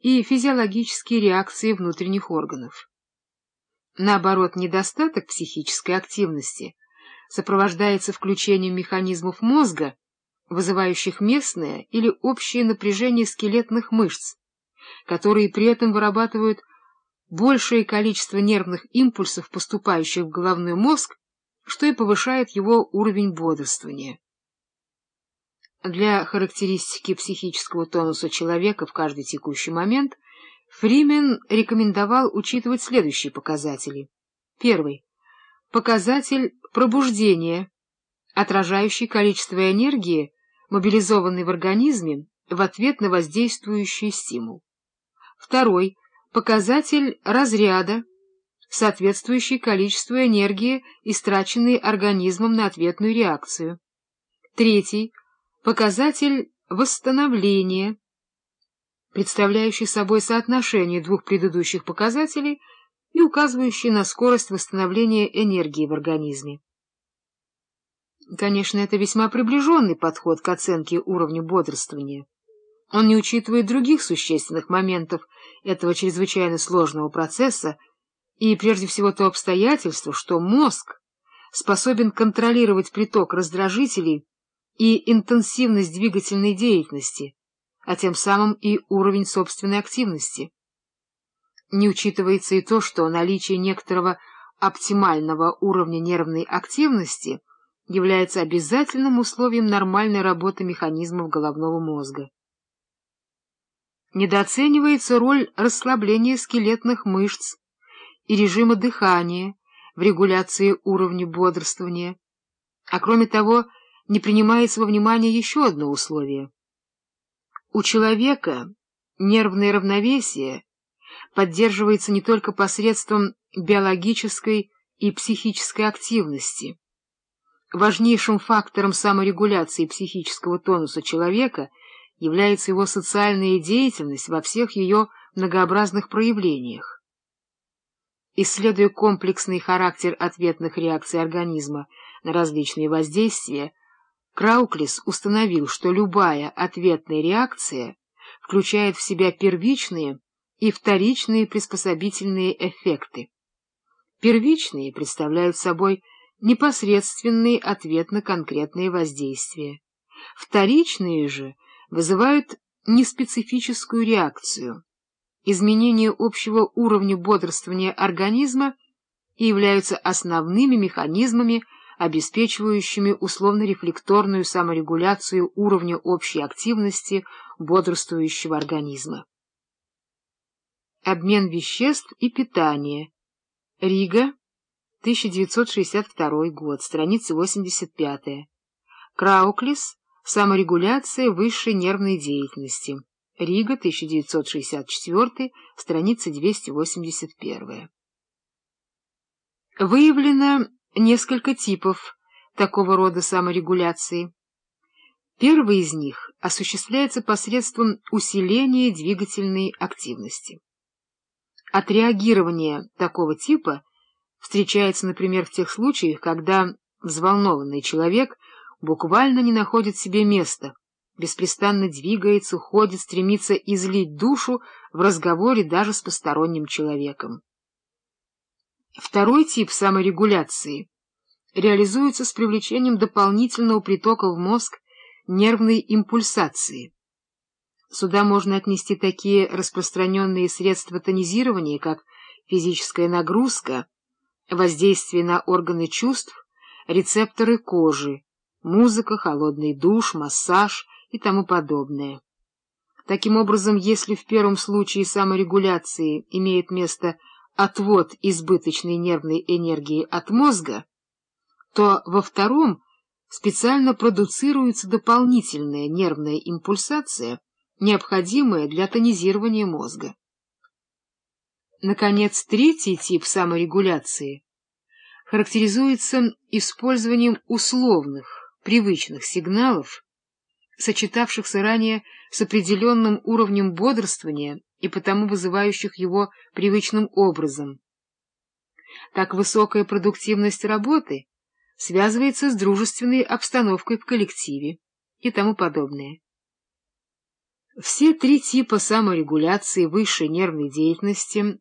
и физиологические реакции внутренних органов. Наоборот, недостаток психической активности сопровождается включением механизмов мозга, вызывающих местное или общее напряжение скелетных мышц, которые при этом вырабатывают большее количество нервных импульсов, поступающих в головной мозг, что и повышает его уровень бодрствования. Для характеристики психического тонуса человека в каждый текущий момент Фримен рекомендовал учитывать следующие показатели. Первый. Показатель пробуждения, отражающий количество энергии, мобилизованной в организме в ответ на воздействующий стимул. Второй. Показатель разряда, соответствующий количеству энергии, истраченной организмом на ответную реакцию. Третий Показатель восстановления, представляющий собой соотношение двух предыдущих показателей и указывающий на скорость восстановления энергии в организме. Конечно, это весьма приближенный подход к оценке уровня бодрствования. Он не учитывает других существенных моментов этого чрезвычайно сложного процесса и, прежде всего, то обстоятельство, что мозг способен контролировать приток раздражителей и интенсивность двигательной деятельности, а тем самым и уровень собственной активности. Не учитывается и то, что наличие некоторого оптимального уровня нервной активности является обязательным условием нормальной работы механизмов головного мозга. Недооценивается роль расслабления скелетных мышц и режима дыхания в регуляции уровня бодрствования, а кроме того, не принимается во внимание еще одно условие. У человека нервное равновесие поддерживается не только посредством биологической и психической активности. Важнейшим фактором саморегуляции психического тонуса человека является его социальная деятельность во всех ее многообразных проявлениях. Исследуя комплексный характер ответных реакций организма на различные воздействия, Крауклис установил, что любая ответная реакция включает в себя первичные и вторичные приспособительные эффекты. Первичные представляют собой непосредственный ответ на конкретные воздействия. Вторичные же вызывают неспецифическую реакцию, изменение общего уровня бодрствования организма и являются основными механизмами обеспечивающими условно-рефлекторную саморегуляцию уровня общей активности бодрствующего организма. Обмен веществ и питание. Рига, 1962 год, страница 85. Крауклис. Саморегуляция высшей нервной деятельности. Рига, 1964, страница 281. Выявлено несколько типов такого рода саморегуляции. Первый из них осуществляется посредством усиления двигательной активности. Отреагирование такого типа встречается, например, в тех случаях, когда взволнованный человек буквально не находит себе места, беспрестанно двигается, ходит, стремится излить душу в разговоре даже с посторонним человеком. Второй тип саморегуляции реализуется с привлечением дополнительного притока в мозг нервной импульсации. Сюда можно отнести такие распространенные средства тонизирования, как физическая нагрузка, воздействие на органы чувств, рецепторы кожи, музыка, холодный душ, массаж и тому подобное. Таким образом, если в первом случае саморегуляции имеет место отвод избыточной нервной энергии от мозга, то во втором специально продуцируется дополнительная нервная импульсация, необходимая для тонизирования мозга. Наконец, третий тип саморегуляции характеризуется использованием условных, привычных сигналов, сочетавшихся ранее с определенным уровнем бодрствования и потому вызывающих его привычным образом. Так высокая продуктивность работы связывается с дружественной обстановкой в коллективе и тому подобное. Все три типа саморегуляции высшей нервной деятельности